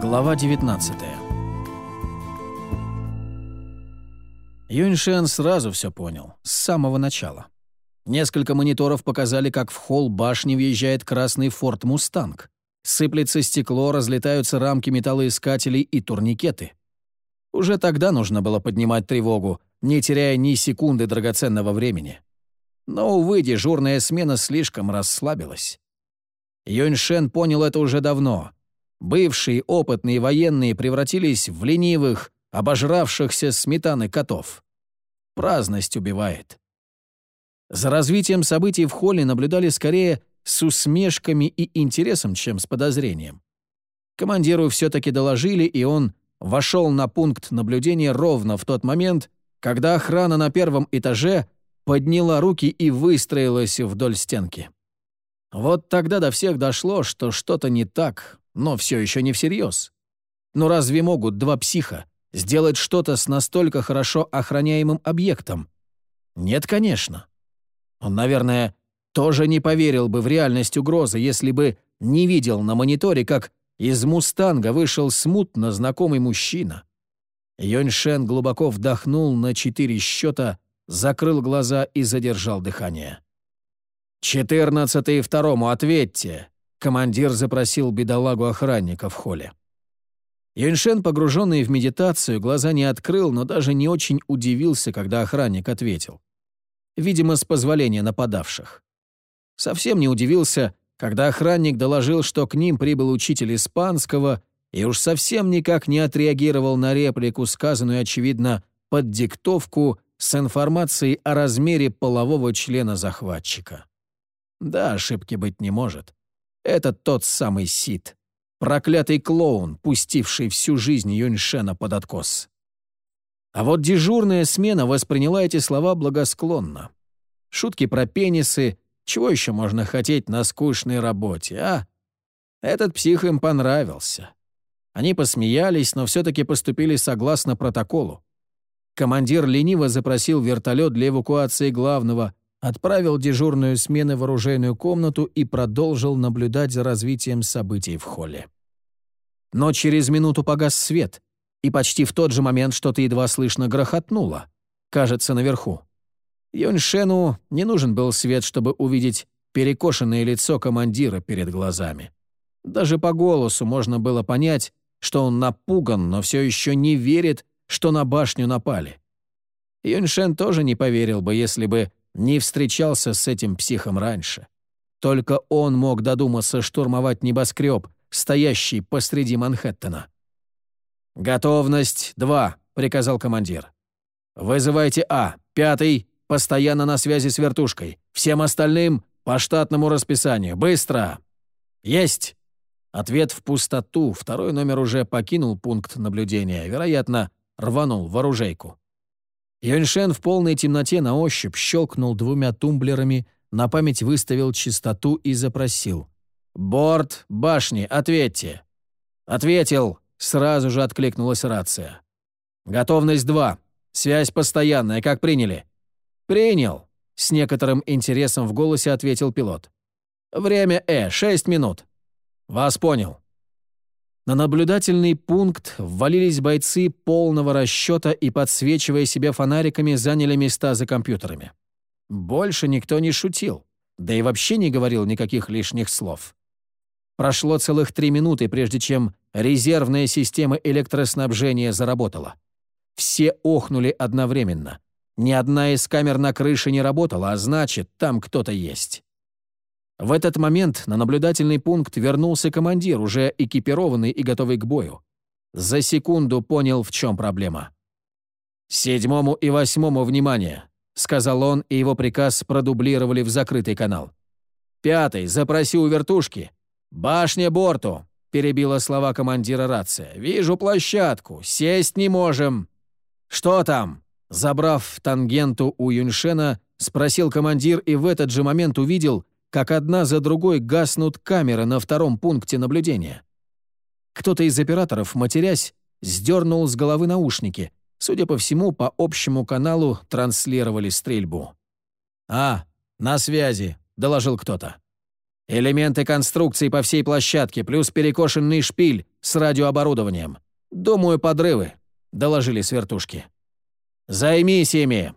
Глава 19 Юньшен сразу все понял, с самого начала. Несколько мониторов показали, как в холл башни въезжает красный форт «Мустанг». Сыплется стекло, разлетаются рамки металлоискателей и турникеты. Уже тогда нужно было поднимать тревогу, не теряя ни секунды драгоценного времени. Но, увы, дежурная смена слишком расслабилась. Юньшен понял это уже давно. Бывшие опытные военные превратились в ленивых, обожравшихся сметаны котов. Праздность убивает. За развитием событий в холле наблюдали скорее с усмешками и интересом, чем с подозрением. Командиру все-таки доложили, и он вошел на пункт наблюдения ровно в тот момент, когда охрана на первом этаже подняла руки и выстроилась вдоль стенки. Вот тогда до всех дошло, что что-то не так, но все еще не всерьез. Но разве могут два психа сделать что-то с настолько хорошо охраняемым объектом? Нет, конечно. Он, наверное, тоже не поверил бы в реальность угрозы, если бы не видел на мониторе, как из «Мустанга» вышел смутно знакомый мужчина. Йоньшен глубоко вдохнул на четыре счета, закрыл глаза и задержал дыхание. «Четырнадцатый второму, ответьте!» Командир запросил бедолагу охранника в холле. Юньшен, погруженный в медитацию, глаза не открыл, но даже не очень удивился, когда охранник ответил. Видимо, с позволения нападавших. Совсем не удивился, когда охранник доложил, что к ним прибыл учитель испанского и уж совсем никак не отреагировал на реплику, сказанную, очевидно, под диктовку с информацией о размере полового члена захватчика. Да, ошибки быть не может. Это тот самый Сид. Проклятый клоун, пустивший всю жизнь Юньшена под откос. А вот дежурная смена восприняла эти слова благосклонно. Шутки про пенисы, чего еще можно хотеть на скучной работе, а? Этот псих им понравился. Они посмеялись, но все-таки поступили согласно протоколу. Командир лениво запросил вертолет для эвакуации главного, отправил дежурную смены в оружейную комнату и продолжил наблюдать за развитием событий в холле. Но через минуту погас свет, и почти в тот же момент что-то едва слышно грохотнуло. Кажется, наверху. Юньшену не нужен был свет, чтобы увидеть перекошенное лицо командира перед глазами. Даже по голосу можно было понять, что он напуган, но все еще не верит, что на башню напали. Юньшен тоже не поверил бы, если бы не встречался с этим психом раньше. Только он мог додуматься штурмовать небоскреб, стоящий посреди Манхэттена. «Готовность два», — приказал командир. «Вызывайте А, пятый, постоянно на связи с вертушкой. Всем остальным по штатному расписанию. Быстро!» «Есть!» Ответ в пустоту, второй номер уже покинул пункт наблюдения, вероятно, рванул в оружейку. Юньшен в полной темноте на ощупь щелкнул двумя тумблерами, на память выставил частоту и запросил. «Борт башни, ответьте!» «Ответил!» — сразу же откликнулась рация. «Готовность 2. Связь постоянная, как приняли?» «Принял!» — с некоторым интересом в голосе ответил пилот. «Время Э, 6 минут». «Вас понял». На наблюдательный пункт ввалились бойцы полного расчета и, подсвечивая себя фонариками, заняли места за компьютерами. Больше никто не шутил, да и вообще не говорил никаких лишних слов. Прошло целых три минуты, прежде чем резервная система электроснабжения заработала. Все охнули одновременно. Ни одна из камер на крыше не работала, а значит, там кто-то есть. В этот момент на наблюдательный пункт вернулся командир, уже экипированный и готовый к бою. За секунду понял, в чем проблема. «Седьмому и восьмому внимание», — сказал он, и его приказ продублировали в закрытый канал. «Пятый, запроси у вертушки. Башня борту», — перебила слова командира рация. «Вижу площадку. Сесть не можем». «Что там?» Забрав тангенту у Юньшена, спросил командир и в этот же момент увидел, как одна за другой гаснут камеры на втором пункте наблюдения. Кто-то из операторов, матерясь, сдернул с головы наушники. Судя по всему, по общему каналу транслировали стрельбу. «А, на связи», — доложил кто-то. Элементы конструкции по всей площадке, плюс перекошенный шпиль с радиооборудованием. Думаю, подрывы», — доложили с вертушки. «Займись ими!»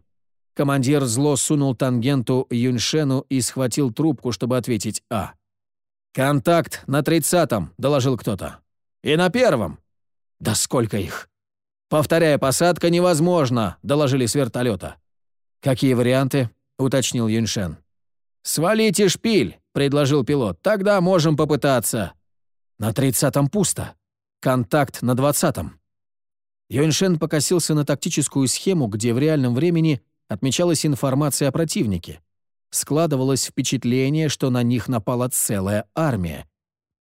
Командир зло сунул тангенту Юньшену и схватил трубку, чтобы ответить «А». «Контакт на тридцатом», — доложил кто-то. «И на первом». «Да сколько их?» «Повторяя, посадка невозможна», — доложили с вертолета. «Какие варианты?» — уточнил Юньшен. «Свалите шпиль», — предложил пилот. «Тогда можем попытаться». «На тридцатом пусто. Контакт на двадцатом». Юньшен покосился на тактическую схему, где в реальном времени отмечалась информация о противнике. Складывалось впечатление, что на них напала целая армия.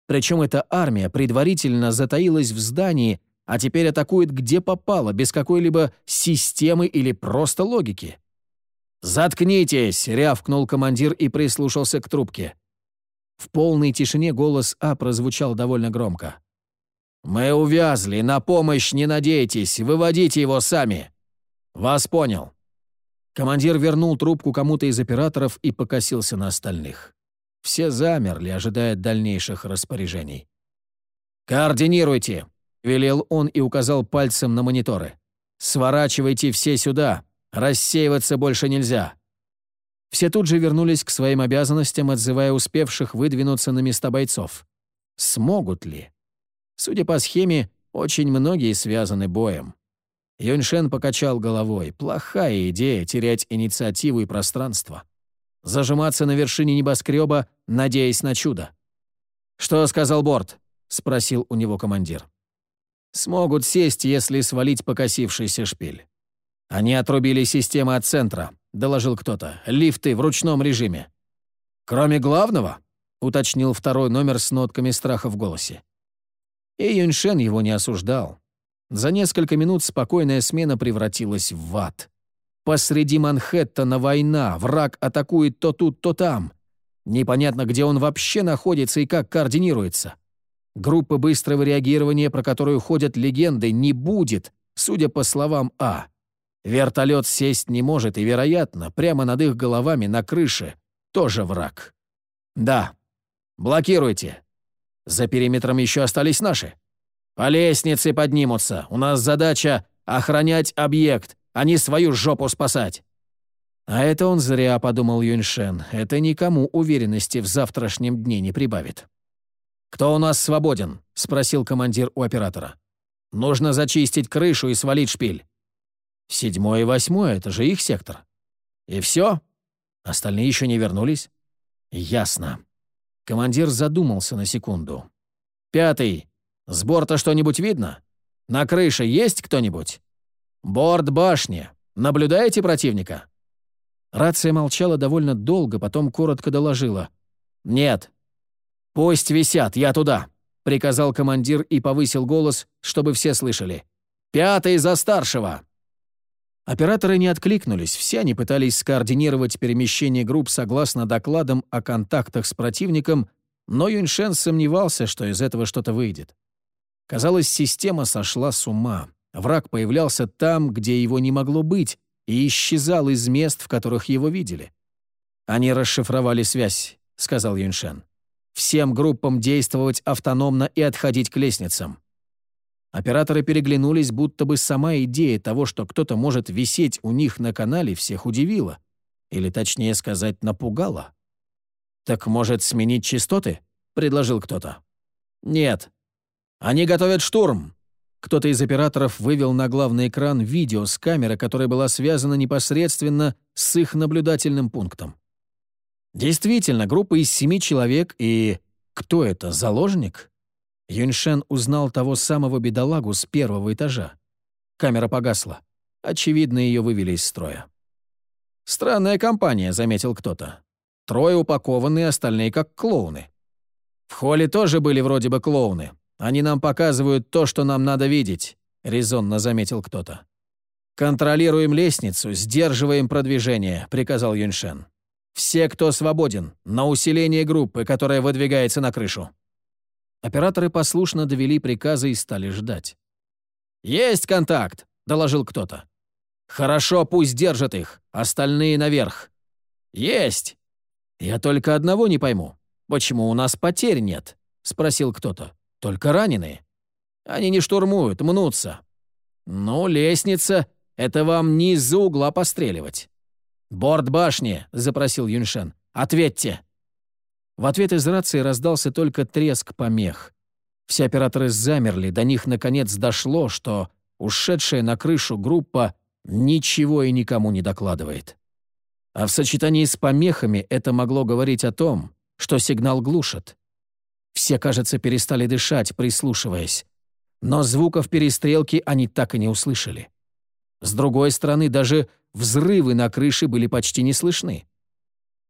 Причем эта армия предварительно затаилась в здании, а теперь атакует где попало, без какой-либо системы или просто логики. «Заткнитесь!» — рявкнул командир и прислушался к трубке. В полной тишине голос А прозвучал довольно громко. «Мы увязли, на помощь не надейтесь, выводите его сами!» «Вас понял!» Командир вернул трубку кому-то из операторов и покосился на остальных. Все замерли, ожидая дальнейших распоряжений. «Координируйте!» — велел он и указал пальцем на мониторы. «Сворачивайте все сюда! Рассеиваться больше нельзя!» Все тут же вернулись к своим обязанностям, отзывая успевших выдвинуться на места бойцов. Смогут ли? Судя по схеме, очень многие связаны боем. Юньшен покачал головой. Плохая идея терять инициативу и пространство. Зажиматься на вершине небоскреба, надеясь на чудо. «Что сказал Борт?» — спросил у него командир. «Смогут сесть, если свалить покосившийся шпиль». «Они отрубили системы от центра», — доложил кто-то. «Лифты в ручном режиме». «Кроме главного?» — уточнил второй номер с нотками страха в голосе. И Юньшен его не осуждал. За несколько минут спокойная смена превратилась в ад. Посреди Манхэттена война, враг атакует то тут, то там. Непонятно, где он вообще находится и как координируется. Группы быстрого реагирования, про которую ходят легенды, не будет, судя по словам А. Вертолет сесть не может, и, вероятно, прямо над их головами на крыше тоже враг. Да. Блокируйте. За периметром еще остались наши. «По лестнице поднимутся. У нас задача — охранять объект, а не свою жопу спасать». А это он зря, подумал Юньшен. Это никому уверенности в завтрашнем дне не прибавит. «Кто у нас свободен?» — спросил командир у оператора. «Нужно зачистить крышу и свалить шпиль». «Седьмой и восьмой — это же их сектор». «И все? Остальные еще не вернулись?» «Ясно». Командир задумался на секунду. «Пятый. С борта что-нибудь видно? На крыше есть кто-нибудь? Борт башни. Наблюдаете противника?» Рация молчала довольно долго, потом коротко доложила. «Нет». «Пусть висят, я туда», — приказал командир и повысил голос, чтобы все слышали. «Пятый за старшего!» Операторы не откликнулись, все они пытались скоординировать перемещение групп согласно докладам о контактах с противником, но Юньшен сомневался, что из этого что-то выйдет. Казалось, система сошла с ума. Враг появлялся там, где его не могло быть, и исчезал из мест, в которых его видели. «Они расшифровали связь», — сказал Юньшен. «Всем группам действовать автономно и отходить к лестницам». Операторы переглянулись, будто бы сама идея того, что кто-то может висеть у них на канале, всех удивила. Или, точнее сказать, напугала. «Так, может, сменить частоты?» — предложил кто-то. «Нет», «Они готовят штурм!» Кто-то из операторов вывел на главный экран видео с камеры, которая была связана непосредственно с их наблюдательным пунктом. Действительно, группа из семи человек и... Кто это, заложник? Юньшен узнал того самого бедолагу с первого этажа. Камера погасла. Очевидно, ее вывели из строя. «Странная компания», — заметил кто-то. «Трое упакованные, остальные как клоуны». В холле тоже были вроде бы клоуны, они нам показывают то, что нам надо видеть», — резонно заметил кто-то. «Контролируем лестницу, сдерживаем продвижение», — приказал Юньшен. «Все, кто свободен, на усиление группы, которая выдвигается на крышу». Операторы послушно довели приказы и стали ждать. «Есть контакт!» — доложил кто-то. «Хорошо, пусть держат их, остальные наверх». «Есть!» «Я только одного не пойму. «Почему у нас потерь нет?» — спросил кто-то. «Только раненые». «Они не штурмуют, мнутся». «Ну, лестница — это вам не из-за угла постреливать». «Борт башни», — запросил Юньшен. «Ответьте». В ответ из рации раздался только треск помех. Все операторы замерли, до них наконец дошло, что ушедшая на крышу группа ничего и никому не докладывает. А в сочетании с помехами это могло говорить о том, что сигнал глушат. Все, кажется, перестали дышать, прислушиваясь. Но звуков перестрелки они так и не услышали. С другой стороны, даже взрывы на крыше были почти не слышны.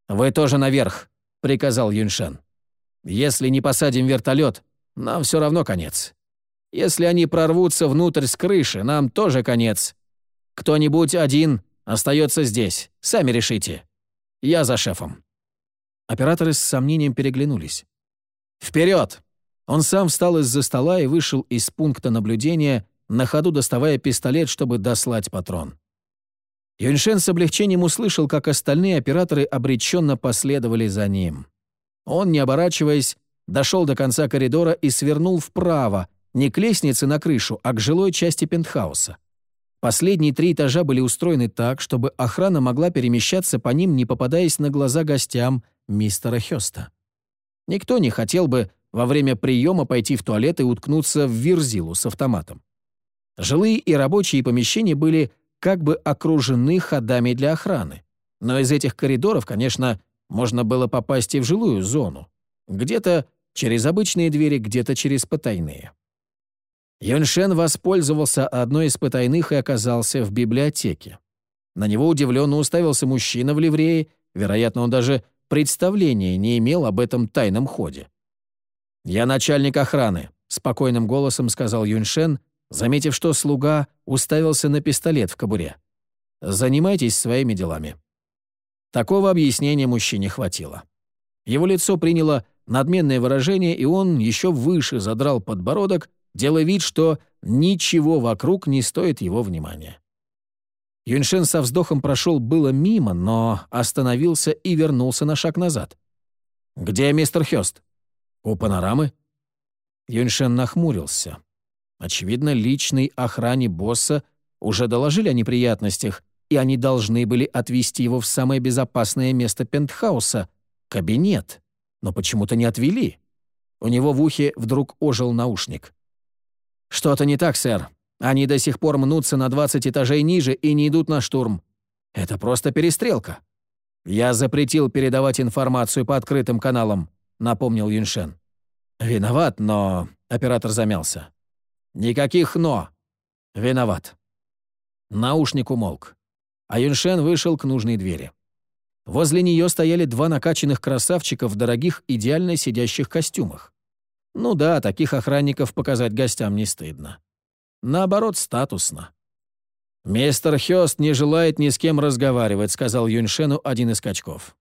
«Вы тоже наверх», — приказал Юньшен. «Если не посадим вертолет, нам все равно конец. Если они прорвутся внутрь с крыши, нам тоже конец. Кто-нибудь один остается здесь, сами решите. Я за шефом». Операторы с сомнением переглянулись. «Вперед!» Он сам встал из-за стола и вышел из пункта наблюдения, на ходу доставая пистолет, чтобы дослать патрон. Юньшен с облегчением услышал, как остальные операторы обреченно последовали за ним. Он, не оборачиваясь, дошел до конца коридора и свернул вправо, не к лестнице на крышу, а к жилой части пентхауса. Последние три этажа были устроены так, чтобы охрана могла перемещаться по ним, не попадаясь на глаза гостям мистера Хёста. Никто не хотел бы во время приема пойти в туалет и уткнуться в верзилу с автоматом. Жилые и рабочие помещения были как бы окружены ходами для охраны. Но из этих коридоров, конечно, можно было попасть и в жилую зону. Где-то через обычные двери, где-то через потайные. Юньшен воспользовался одной из потайных и оказался в библиотеке. На него удивленно уставился мужчина в ливрее, вероятно, он даже представления не имел об этом тайном ходе. «Я начальник охраны», — спокойным голосом сказал Юньшен, заметив, что слуга уставился на пистолет в кобуре. «Занимайтесь своими делами». Такого объяснения мужчине хватило. Его лицо приняло надменное выражение, и он еще выше задрал подбородок, делая вид, что ничего вокруг не стоит его внимания. Юньшен со вздохом прошел было мимо, но остановился и вернулся на шаг назад. «Где мистер Хёст?» «У панорамы?» Юньшен нахмурился. Очевидно, личной охране босса уже доложили о неприятностях, и они должны были отвезти его в самое безопасное место пентхауса — кабинет. Но почему-то не отвели. У него в ухе вдруг ожил наушник. «Что-то не так, сэр. Они до сих пор мнутся на 20 этажей ниже и не идут на штурм. Это просто перестрелка. Я запретил передавать информацию по открытым каналам», — напомнил Юншен. «Виноват, но...» — оператор замялся. «Никаких «но». Виноват». Наушник умолк. А Юншен вышел к нужной двери. Возле нее стояли два накачанных красавчика в дорогих, идеально сидящих костюмах. Ну да, таких охранников показать гостям не стыдно. Наоборот, статусно. «Мистер Хёст не желает ни с кем разговаривать», — сказал Юньшену один из качков.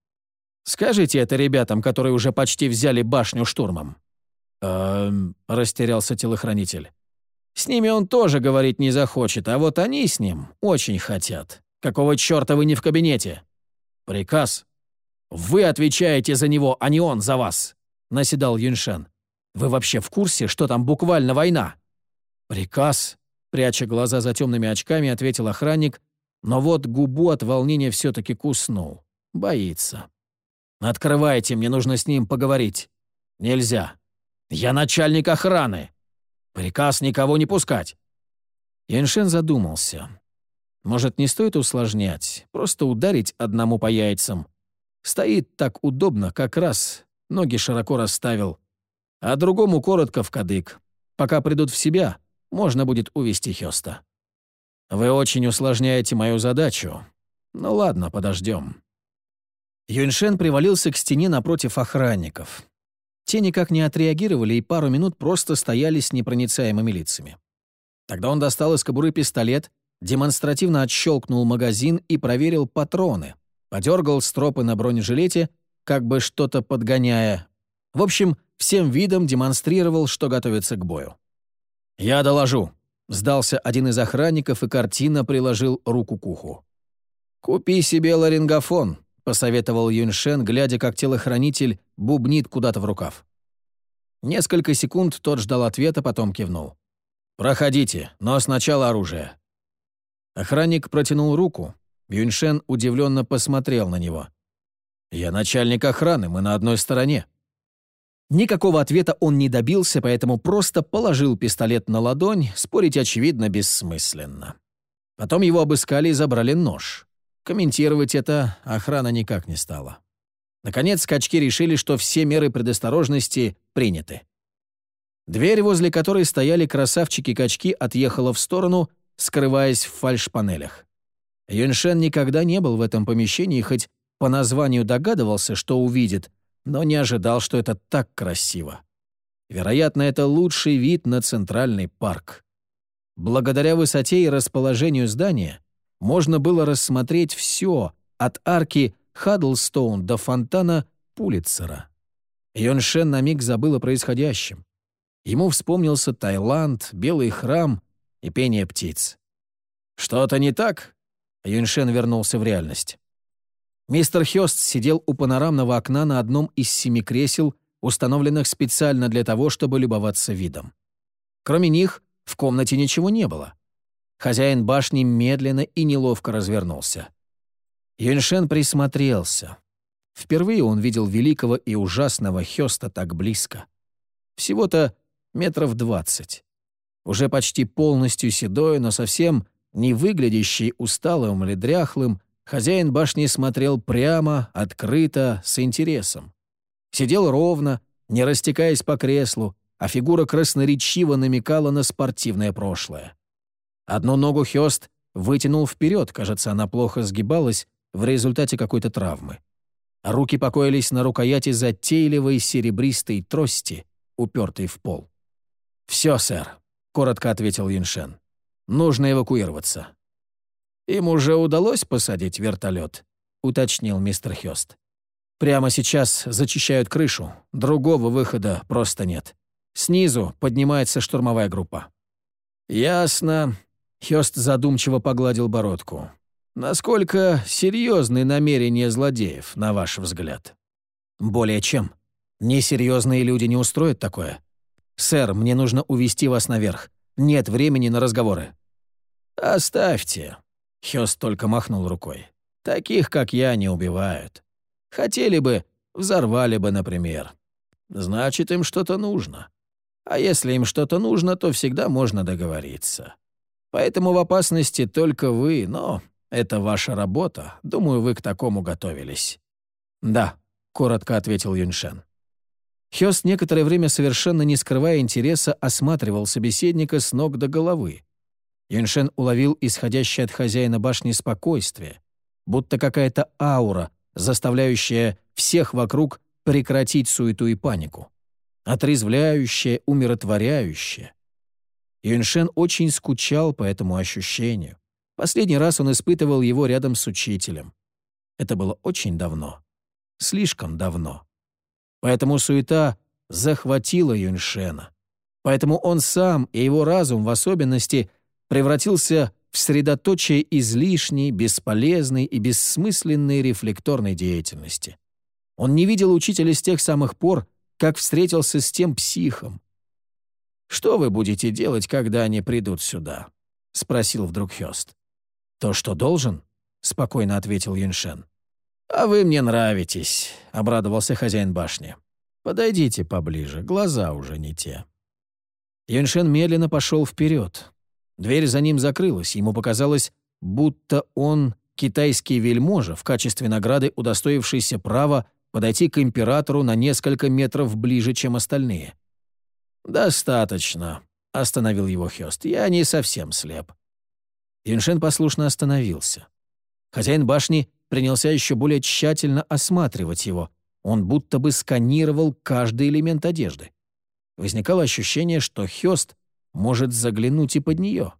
«Скажите это ребятам, которые уже почти взяли башню штурмом». «Эм...» — растерялся телохранитель. «С ними он тоже говорить не захочет, а вот они с ним очень хотят. Какого чёрта вы не в кабинете?» «Приказ. Вы отвечаете за него, а не он за вас», — наседал Юньшен. «Вы вообще в курсе, что там буквально война?» «Приказ», — пряча глаза за темными очками, ответил охранник, но вот губу от волнения все-таки куснул. Боится. «Открывайте, мне нужно с ним поговорить». «Нельзя. Я начальник охраны. Приказ никого не пускать». Яншен задумался. Может, не стоит усложнять, просто ударить одному по яйцам. Стоит так удобно, как раз, ноги широко расставил, а другому коротко в кадык. Пока придут в себя, можно будет увести Хёста. Вы очень усложняете мою задачу. Ну ладно, подождем. Юньшен привалился к стене напротив охранников. Те никак не отреагировали и пару минут просто стояли с непроницаемыми лицами. Тогда он достал из кобуры пистолет, демонстративно отщелкнул магазин и проверил патроны, подергал стропы на бронежилете, как бы что-то подгоняя. В общем, всем видом демонстрировал, что готовится к бою. «Я доложу», — сдался один из охранников и картина приложил руку к уху. «Купи себе ларингофон», — посоветовал Юньшен, глядя, как телохранитель бубнит куда-то в рукав. Несколько секунд тот ждал ответа, потом кивнул. «Проходите, но сначала оружие». Охранник протянул руку. Юньшен удивленно посмотрел на него. «Я начальник охраны, мы на одной стороне». Никакого ответа он не добился, поэтому просто положил пистолет на ладонь, спорить, очевидно, бессмысленно. Потом его обыскали и забрали нож. Комментировать это охрана никак не стала. Наконец, скачки решили, что все меры предосторожности приняты. Дверь, возле которой стояли красавчики-качки, отъехала в сторону, скрываясь в фальшпанелях. Юньшен никогда не был в этом помещении, хоть по названию догадывался, что увидит, но не ожидал, что это так красиво. Вероятно, это лучший вид на Центральный парк. Благодаря высоте и расположению здания можно было рассмотреть все, от арки Хаддлстоун до фонтана Пулитцера. Йоншен на миг забыл о происходящем. Ему вспомнился Таиланд, Белый храм и пение птиц. «Что-то не так?» Юньшен вернулся в реальность. Мистер Хёст сидел у панорамного окна на одном из семи кресел, установленных специально для того, чтобы любоваться видом. Кроме них, в комнате ничего не было. Хозяин башни медленно и неловко развернулся. Юньшен присмотрелся. Впервые он видел великого и ужасного Хёста так близко. Всего-то метров двадцать. Уже почти полностью седой, но совсем не выглядящий усталым или дряхлым, Хозяин башни смотрел прямо, открыто, с интересом. Сидел ровно, не растекаясь по креслу, а фигура красноречиво намекала на спортивное прошлое. Одну ногу Хёст вытянул вперед, кажется, она плохо сгибалась в результате какой-то травмы. Руки покоились на рукояти затейливой серебристой трости, упертой в пол. «Все, сэр», — коротко ответил Юншен. «Нужно эвакуироваться». «Им уже удалось посадить вертолет», — уточнил мистер Хёст. «Прямо сейчас зачищают крышу. Другого выхода просто нет. Снизу поднимается штурмовая группа». «Ясно», — Хёст задумчиво погладил бородку. «Насколько серьезны намерения злодеев, на ваш взгляд?» «Более чем. Несерьезные люди не устроят такое. Сэр, мне нужно увести вас наверх. Нет времени на разговоры». «Оставьте», Хёс только махнул рукой. «Таких, как я, не убивают. Хотели бы, взорвали бы, например. Значит, им что-то нужно. А если им что-то нужно, то всегда можно договориться. Поэтому в опасности только вы, но это ваша работа. Думаю, вы к такому готовились». «Да», — коротко ответил Юньшен. Хёст некоторое время, совершенно не скрывая интереса, осматривал собеседника с ног до головы. Юньшен уловил исходящее от хозяина башни спокойствие, будто какая-то аура, заставляющая всех вокруг прекратить суету и панику. Отрезвляющее, умиротворяющее. Юньшен очень скучал по этому ощущению. Последний раз он испытывал его рядом с учителем. Это было очень давно. Слишком давно. Поэтому суета захватила Юньшена. Поэтому он сам и его разум в особенности превратился в средоточие излишней, бесполезной и бессмысленной рефлекторной деятельности. Он не видел учителя с тех самых пор, как встретился с тем психом. «Что вы будете делать, когда они придут сюда?» — спросил вдруг Хёст. «То, что должен?» — спокойно ответил Юншен. «А вы мне нравитесь», — обрадовался хозяин башни. «Подойдите поближе, глаза уже не те». Юншен медленно пошел вперед. Дверь за ним закрылась, ему показалось, будто он китайский вельможа, в качестве награды удостоившийся права подойти к императору на несколько метров ближе, чем остальные. «Достаточно», — остановил его Хёст, — «я не совсем слеп». Юншен послушно остановился. Хозяин башни принялся еще более тщательно осматривать его. Он будто бы сканировал каждый элемент одежды. Возникало ощущение, что Хёст может заглянуть и под нее.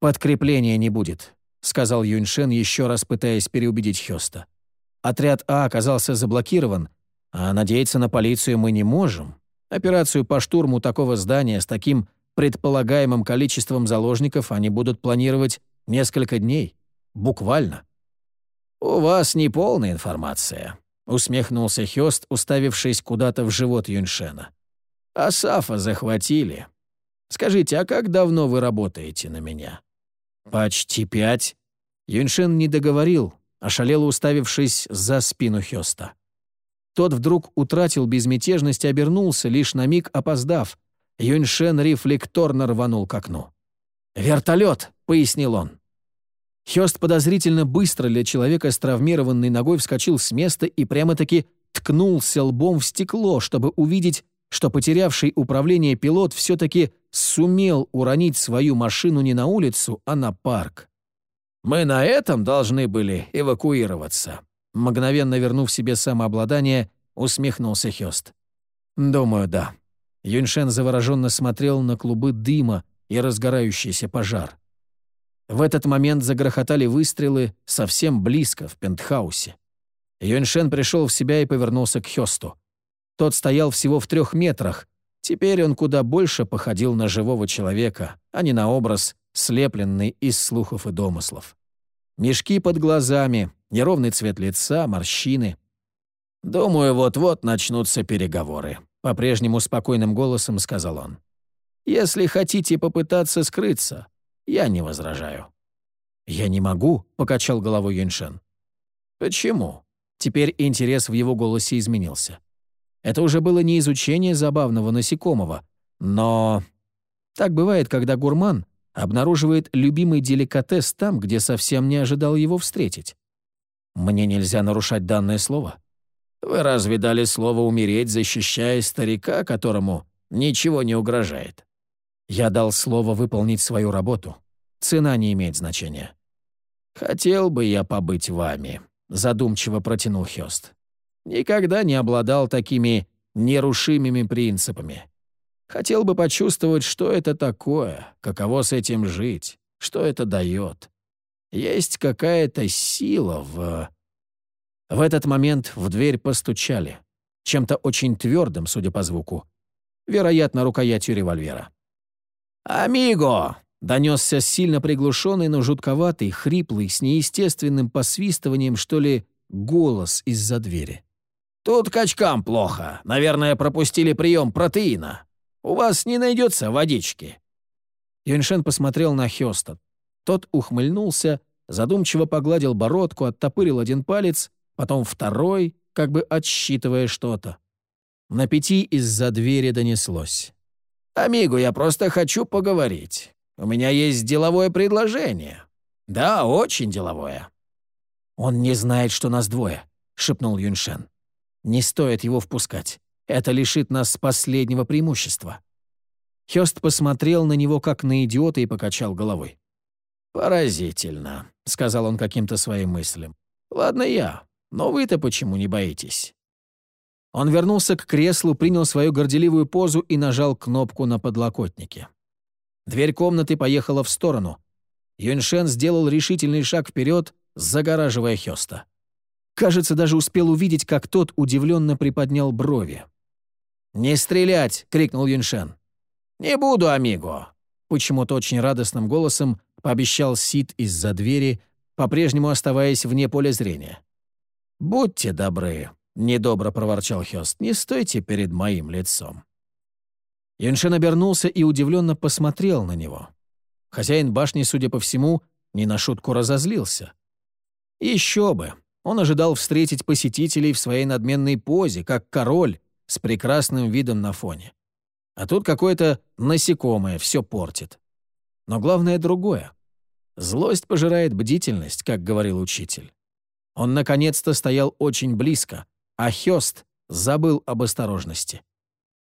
«Подкрепления не будет», — сказал Юньшен, еще раз пытаясь переубедить Хёста. «Отряд А оказался заблокирован, а надеяться на полицию мы не можем. Операцию по штурму такого здания с таким предполагаемым количеством заложников они будут планировать несколько дней. Буквально». «У вас неполная информация», — усмехнулся Хёст, уставившись куда-то в живот Юньшена. «Асафа захватили. Скажите, а как давно вы работаете на меня?» «Почти пять». Юньшен не договорил, ошалело уставившись за спину Хёста. Тот вдруг утратил безмятежность и обернулся, лишь на миг опоздав. Юньшен рефлекторно рванул к окну. «Вертолет!» — пояснил он. Хёст подозрительно быстро для человека с травмированной ногой вскочил с места и прямо-таки ткнулся лбом в стекло, чтобы увидеть, что потерявший управление пилот все-таки сумел уронить свою машину не на улицу, а на парк. «Мы на этом должны были эвакуироваться», мгновенно вернув себе самообладание, усмехнулся Хёст. «Думаю, да». Юньшен завороженно смотрел на клубы дыма и разгорающийся пожар. В этот момент загрохотали выстрелы совсем близко, в пентхаусе. Юньшен пришел в себя и повернулся к Хёсту. Тот стоял всего в трех метрах. Теперь он куда больше походил на живого человека, а не на образ, слепленный из слухов и домыслов. Мешки под глазами, неровный цвет лица, морщины. «Думаю, вот-вот начнутся переговоры», — по-прежнему спокойным голосом сказал он. «Если хотите попытаться скрыться, я не возражаю». «Я не могу», — покачал головой Юньшен. «Почему?» Теперь интерес в его голосе изменился. Это уже было не изучение забавного насекомого, но... Так бывает, когда гурман обнаруживает любимый деликатес там, где совсем не ожидал его встретить. Мне нельзя нарушать данное слово. Вы разве дали слово умереть, защищая старика, которому ничего не угрожает? Я дал слово выполнить свою работу. Цена не имеет значения. «Хотел бы я побыть вами», — задумчиво протянул Хёст. «Никогда не обладал такими нерушимыми принципами. Хотел бы почувствовать, что это такое, каково с этим жить, что это дает. Есть какая-то сила в... В этот момент в дверь постучали. Чем-то очень твердым, судя по звуку. Вероятно, рукоятью револьвера. «Амиго!» — донесся сильно приглушенный, но жутковатый, хриплый, с неестественным посвистыванием, что ли, голос из-за двери. «Тут качкам плохо. Наверное, пропустили прием протеина. У вас не найдется водички». Юньшен посмотрел на Хёста. Тот ухмыльнулся, задумчиво погладил бородку, оттопырил один палец, потом второй, как бы отсчитывая что-то. На пяти из-за двери донеслось. «Амигу, я просто хочу поговорить. У меня есть деловое предложение. Да, очень деловое». «Он не знает, что нас двое», — шепнул Юньшен. «Не стоит его впускать. Это лишит нас последнего преимущества». Хёст посмотрел на него как на идиота и покачал головой. «Поразительно», — сказал он каким-то своим мыслям. «Ладно я, но вы-то почему не боитесь?» Он вернулся к креслу, принял свою горделивую позу и нажал кнопку на подлокотнике. Дверь комнаты поехала в сторону. Юньшен сделал решительный шаг вперед, загораживая Хёста. Кажется, даже успел увидеть, как тот удивленно приподнял брови. «Не стрелять!» — крикнул Юньшен. «Не буду, амиго!» Почему-то очень радостным голосом пообещал Сид из-за двери, по-прежнему оставаясь вне поля зрения. «Будьте добры», — недобро проворчал Хёст, — «не стойте перед моим лицом». Юньшен обернулся и удивленно посмотрел на него. Хозяин башни, судя по всему, не на шутку разозлился. Еще бы, он ожидал встретить посетителей в своей надменной позе, как король, с прекрасным видом на фоне. А тут какое-то насекомое все портит. Но главное другое. Злость пожирает бдительность, как говорил учитель. Он наконец-то стоял очень близко, а Хёст забыл об осторожности.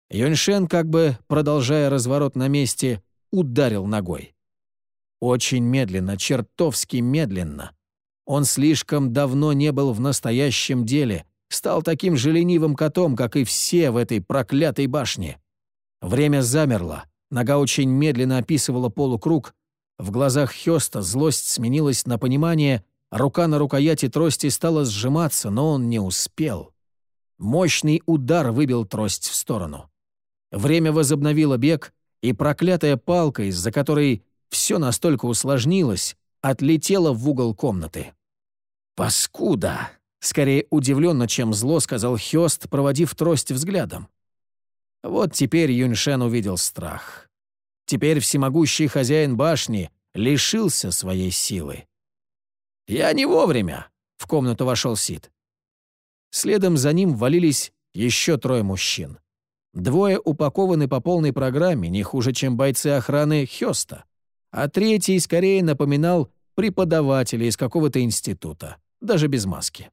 Юньшен, как бы продолжая разворот на месте, ударил ногой. Очень медленно, чертовски медленно. Он слишком давно не был в настоящем деле, стал таким же ленивым котом, как и все в этой проклятой башне. Время замерло, нога очень медленно описывала полукруг, в глазах Хёста злость сменилась на понимание, рука на рукояти трости стала сжиматься, но он не успел. Мощный удар выбил трость в сторону. Время возобновило бег, и проклятая палка, из-за которой все настолько усложнилось, отлетела в угол комнаты. «Паскуда!» — скорее удивленно, чем зло, сказал Хёст, проводив трость взглядом. Вот теперь Юньшен увидел страх. Теперь всемогущий хозяин башни лишился своей силы. «Я не вовремя!» — в комнату вошел Сид. Следом за ним валились еще трое мужчин. Двое упакованы по полной программе, не хуже, чем бойцы охраны Хёста, а третий скорее напоминал преподавателя из какого-то института, даже без маски.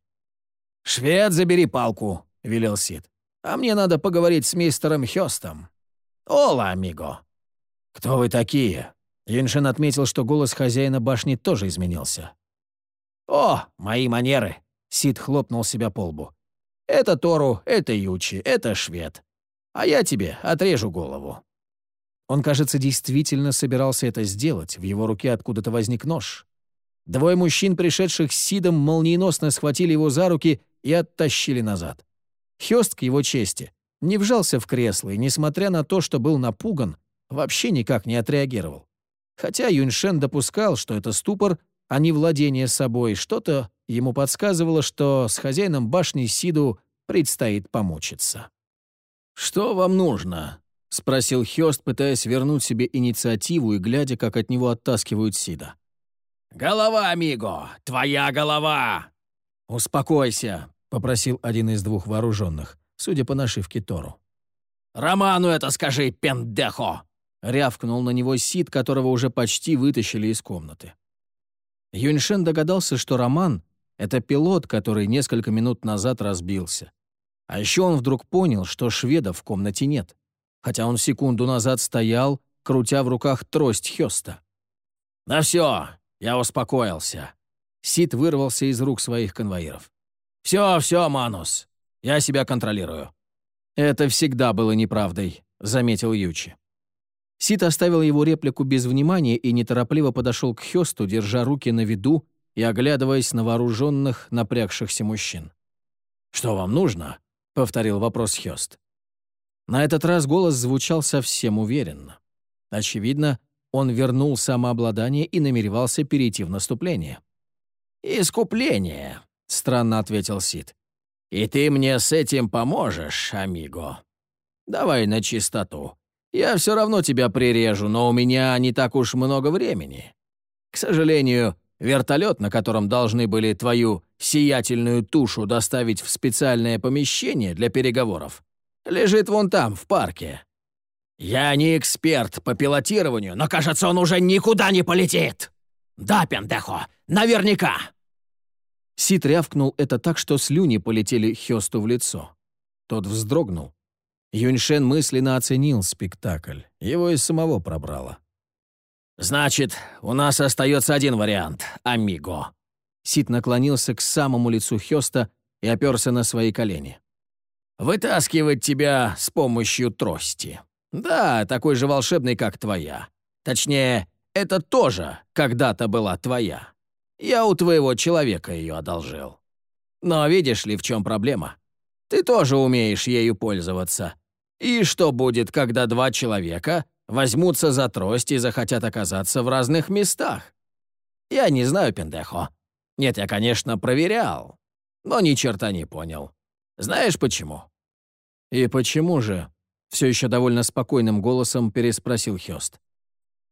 «Швед, забери палку», — велел Сид. «А мне надо поговорить с мистером Хёстом». «Ола, амиго». «Кто вы такие?» Юншин отметил, что голос хозяина башни тоже изменился. «О, мои манеры!» — Сид хлопнул себя по лбу. «Это Тору, это Ючи, это швед а я тебе отрежу голову». Он, кажется, действительно собирался это сделать. В его руке откуда-то возник нож. Двое мужчин, пришедших с Сидом, молниеносно схватили его за руки и оттащили назад. Хёст, к его чести, не вжался в кресло и, несмотря на то, что был напуган, вообще никак не отреагировал. Хотя Юньшен допускал, что это ступор, а не владение собой, что-то ему подсказывало, что с хозяином башни Сиду предстоит помучиться. «Что вам нужно?» — спросил Хёст, пытаясь вернуть себе инициативу и глядя, как от него оттаскивают Сида. «Голова, Миго! Твоя голова!» «Успокойся», — попросил один из двух вооруженных, судя по нашивке Тору. «Роману это скажи, пендехо!» — рявкнул на него Сид, которого уже почти вытащили из комнаты. Юньшен догадался, что Роман — это пилот, который несколько минут назад разбился. А еще он вдруг понял, что шведа в комнате нет, хотя он секунду назад стоял, крутя в руках трость Хёста. «На все, я успокоился». Сид вырвался из рук своих конвоиров. «Все, все, Манус, я себя контролирую». «Это всегда было неправдой», — заметил Ючи. Сид оставил его реплику без внимания и неторопливо подошел к Хёсту, держа руки на виду и оглядываясь на вооруженных, напрягшихся мужчин. «Что вам нужно?» повторил вопрос Хёст. На этот раз голос звучал совсем уверенно. Очевидно, он вернул самообладание и намеревался перейти в наступление. «Искупление», — странно ответил Сид. «И ты мне с этим поможешь, амиго. Давай на чистоту. Я все равно тебя прирежу, но у меня не так уж много времени. К сожалению, Вертолет, на котором должны были твою сиятельную тушу доставить в специальное помещение для переговоров, лежит вон там, в парке. Я не эксперт по пилотированию, но, кажется, он уже никуда не полетит. Да, пендехо, наверняка. Сид рявкнул это так, что слюни полетели Хёсту в лицо. Тот вздрогнул. Юньшен мысленно оценил спектакль. Его и самого пробрало. «Значит, у нас остается один вариант, амиго». Сид наклонился к самому лицу Хёста и оперся на свои колени. «Вытаскивать тебя с помощью трости. Да, такой же волшебный, как твоя. Точнее, это тоже когда-то была твоя. Я у твоего человека ее одолжил. Но видишь ли, в чем проблема? Ты тоже умеешь ею пользоваться. И что будет, когда два человека возьмутся за трость и захотят оказаться в разных местах. Я не знаю, пендехо. Нет, я, конечно, проверял, но ни черта не понял. Знаешь почему?» «И почему же?» — все еще довольно спокойным голосом переспросил Хёст.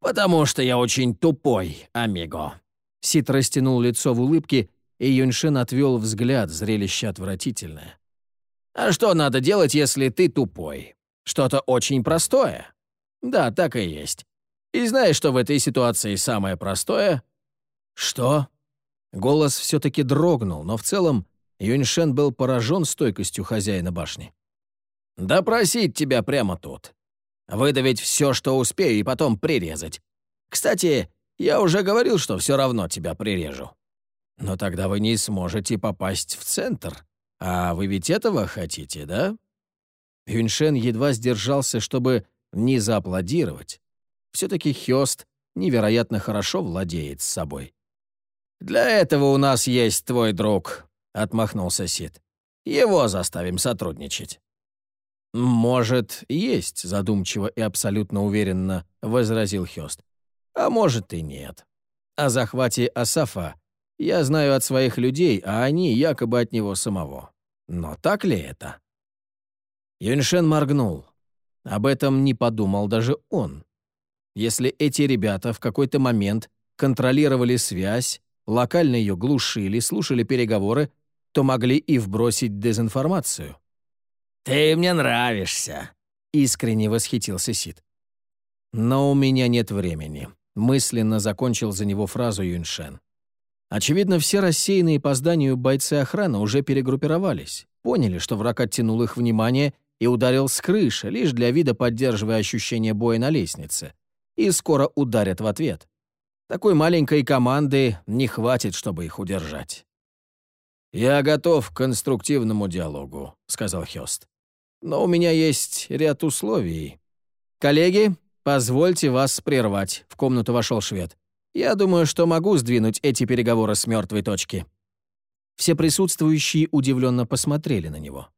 «Потому что я очень тупой, амиго». Сит растянул лицо в улыбке, и Юньшин отвел взгляд, зрелище отвратительное. «А что надо делать, если ты тупой? Что-то очень простое. Да, так и есть. И знаешь, что в этой ситуации самое простое? Что? Голос все-таки дрогнул, но в целом Юньшен был поражен стойкостью хозяина башни. «Допросить тебя прямо тут. Выдавить все, что успею, и потом прирезать. Кстати, я уже говорил, что все равно тебя прирежу. Но тогда вы не сможете попасть в центр. А вы ведь этого хотите, да?» Юньшен едва сдержался, чтобы не зааплодировать. Все-таки Хёст невероятно хорошо владеет собой. «Для этого у нас есть твой друг», — отмахнулся Сид. «Его заставим сотрудничать». «Может, есть», — задумчиво и абсолютно уверенно возразил Хёст. «А может и нет. О захвате Асафа Я знаю от своих людей, а они якобы от него самого. Но так ли это? Юньшен моргнул. Об этом не подумал даже он. Если эти ребята в какой-то момент контролировали связь, локально ее глушили, слушали переговоры, то могли и вбросить дезинформацию. «Ты мне нравишься», — искренне восхитился Сид. «Но у меня нет времени», — мысленно закончил за него фразу Юньшен. Очевидно, все рассеянные по зданию бойцы охраны уже перегруппировались, поняли, что враг оттянул их внимание и ударил с крыши, лишь для вида поддерживая ощущение боя на лестнице, и скоро ударят в ответ. Такой маленькой команды не хватит, чтобы их удержать. «Я готов к конструктивному диалогу», — сказал Хёст. «Но у меня есть ряд условий. Коллеги, позвольте вас прервать», — в комнату вошел швед. «Я думаю, что могу сдвинуть эти переговоры с мертвой точки». Все присутствующие удивленно посмотрели на него.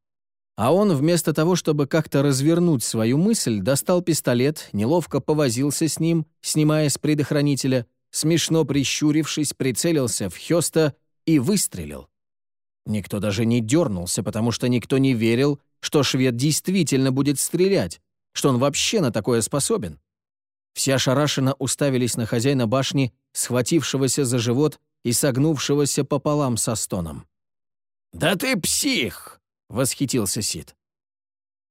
А он, вместо того, чтобы как-то развернуть свою мысль, достал пистолет, неловко повозился с ним, снимая с предохранителя, смешно прищурившись, прицелился в Хёста и выстрелил. Никто даже не дернулся, потому что никто не верил, что швед действительно будет стрелять, что он вообще на такое способен. Все ошарашенно уставились на хозяина башни, схватившегося за живот и согнувшегося пополам со стоном. «Да ты псих!» — восхитился Сид.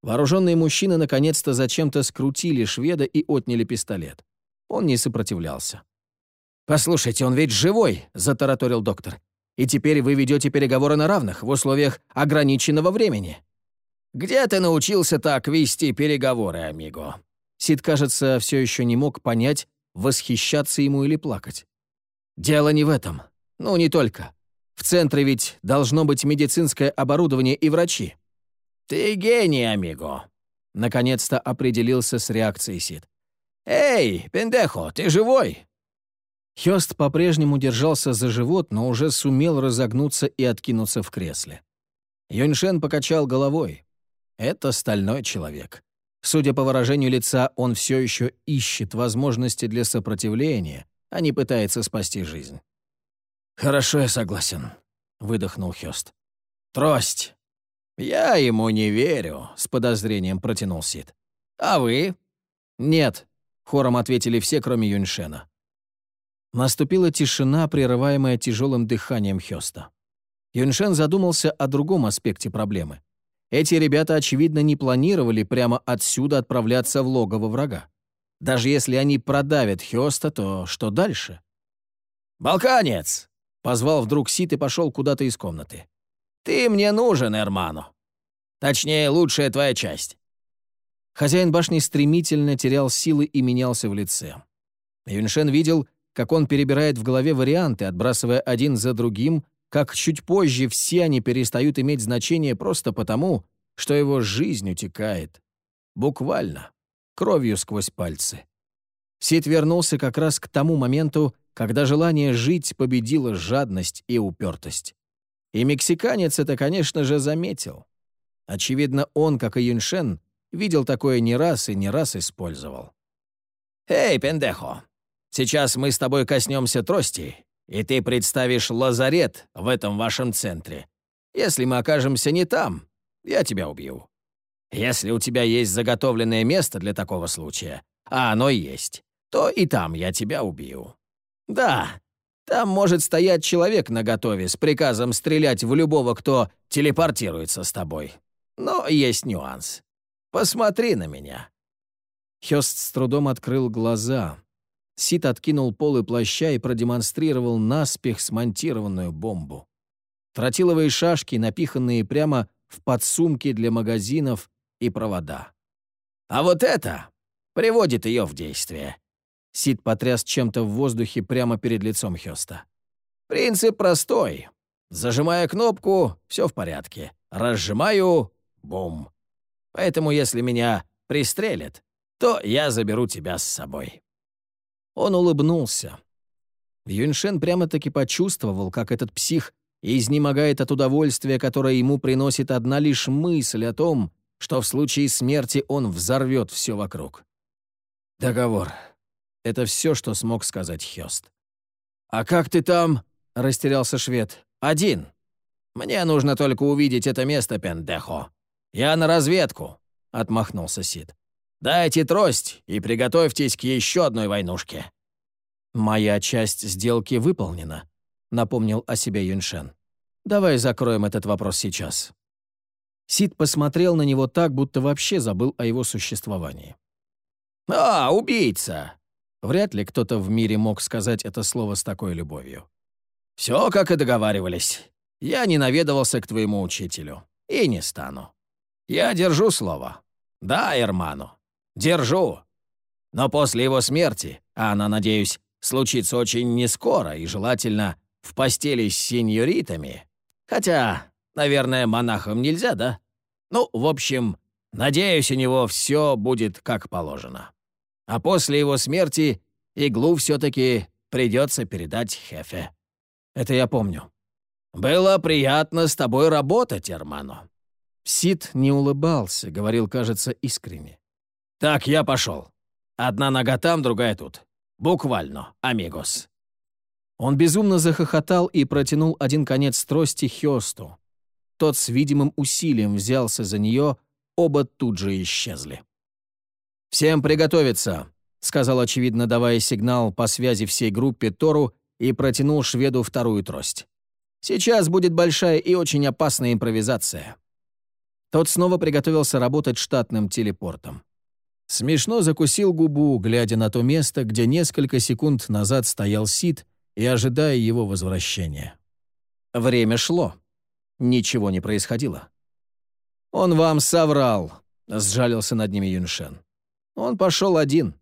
Вооруженные мужчины наконец-то зачем-то скрутили шведа и отняли пистолет. Он не сопротивлялся. «Послушайте, он ведь живой!» — затараторил доктор. «И теперь вы ведете переговоры на равных, в условиях ограниченного времени». «Где ты научился так вести переговоры, амиго?» Сид, кажется, все еще не мог понять, восхищаться ему или плакать. «Дело не в этом. Ну, не только. В центре ведь должно быть медицинское оборудование и врачи». «Ты гений, амиго!» Наконец-то определился с реакцией Сид. «Эй, пендехо, ты живой?» Хёст по-прежнему держался за живот, но уже сумел разогнуться и откинуться в кресле. Юньшен покачал головой. Это стальной человек. Судя по выражению лица, он все еще ищет возможности для сопротивления, а не пытается спасти жизнь. «Хорошо, я согласен», — выдохнул Хёст. «Трость!» «Я ему не верю», — с подозрением протянул Сид. «А вы?» «Нет», — хором ответили все, кроме Юньшена. Наступила тишина, прерываемая тяжелым дыханием Хёста. Юньшен задумался о другом аспекте проблемы. Эти ребята, очевидно, не планировали прямо отсюда отправляться в логово врага. Даже если они продавят Хёста, то что дальше? «Балканец!» — позвал вдруг Сит и пошел куда-то из комнаты. «Ты мне нужен, Эрману. Точнее, лучшая твоя часть». Хозяин башни стремительно терял силы и менялся в лице. Юньшен видел, как он перебирает в голове варианты, отбрасывая один за другим, как чуть позже все они перестают иметь значение просто потому, что его жизнь утекает. Буквально. Кровью сквозь пальцы. Сид вернулся как раз к тому моменту, когда желание жить победило жадность и упертость. И мексиканец это, конечно же, заметил. Очевидно, он, как и Юньшен, видел такое не раз и не раз использовал. «Эй, пендехо, Сейчас мы с тобой коснемся трости, и ты представишь лазарет в этом вашем центре. Если мы окажемся не там, я тебя убью. Если у тебя есть заготовленное место для такого случая, а оно есть, то и там я тебя убью. Да, там может стоять человек наготове с приказом стрелять в любого, кто телепортируется с тобой. Но есть нюанс. Посмотри на меня». Хёст с трудом открыл глаза, Сит откинул полы плаща и продемонстрировал наспех смонтированную бомбу. Тротиловые шашки, напиханные прямо в подсумки для магазинов и провода. «А вот это приводит ее в действие». Сид потряс чем-то в воздухе прямо перед лицом Хёста. «Принцип простой. Зажимая кнопку, все в порядке. Разжимаю — бум. Поэтому если меня пристрелят, то я заберу тебя с собой». Он улыбнулся. Юньшен прямо-таки почувствовал, как этот псих изнемогает от удовольствия, которое ему приносит одна лишь мысль о том, что в случае смерти он взорвет все вокруг. Договор. Это все, что смог сказать Хёст. «А как ты там?» — растерялся швед. «Один. Мне нужно только увидеть это место, пендехо. Я на разведку», — отмахнулся Сид. «Дайте трость и приготовьтесь к еще одной войнушке». «Моя часть сделки выполнена», — напомнил о себе Юньшен. «Давай закроем этот вопрос сейчас». Сид посмотрел на него так, будто вообще забыл о его существовании. «А, убийца!» Вряд ли кто-то в мире мог сказать это слово с такой любовью. «Все, как и договаривались. Я не наведывался к твоему учителю. И не стану. Я держу слово. Да, Эрману. Держу. Но после его смерти, а она, надеюсь, случится очень нескоро и желательно в постели с сеньоритами, хотя, наверное, монахам нельзя, да? Ну, в общем, надеюсь, у него все будет как положено. А после его смерти иглу все-таки придется передать Хефе. Это я помню. Было приятно с тобой работать, Эрмано. Сид не улыбался, говорил, кажется, искренне. Так, я пошел. Одна нога там, другая тут. Буквально, амигос. Он безумно захохотал и протянул один конец трости Хёсту. Тот с видимым усилием взялся за нее, оба тут же исчезли. «Всем приготовиться», — сказал, очевидно, давая сигнал по связи всей группе Тору и протянул шведу вторую трость. «Сейчас будет большая и очень опасная импровизация». Тот снова приготовился работать штатным телепортом. Смешно закусил губу, глядя на то место, где несколько секунд назад стоял Сид и ожидая его возвращения. Время шло. Ничего не происходило. «Он вам соврал», — сжалился над ними Юншен. «Он пошел один.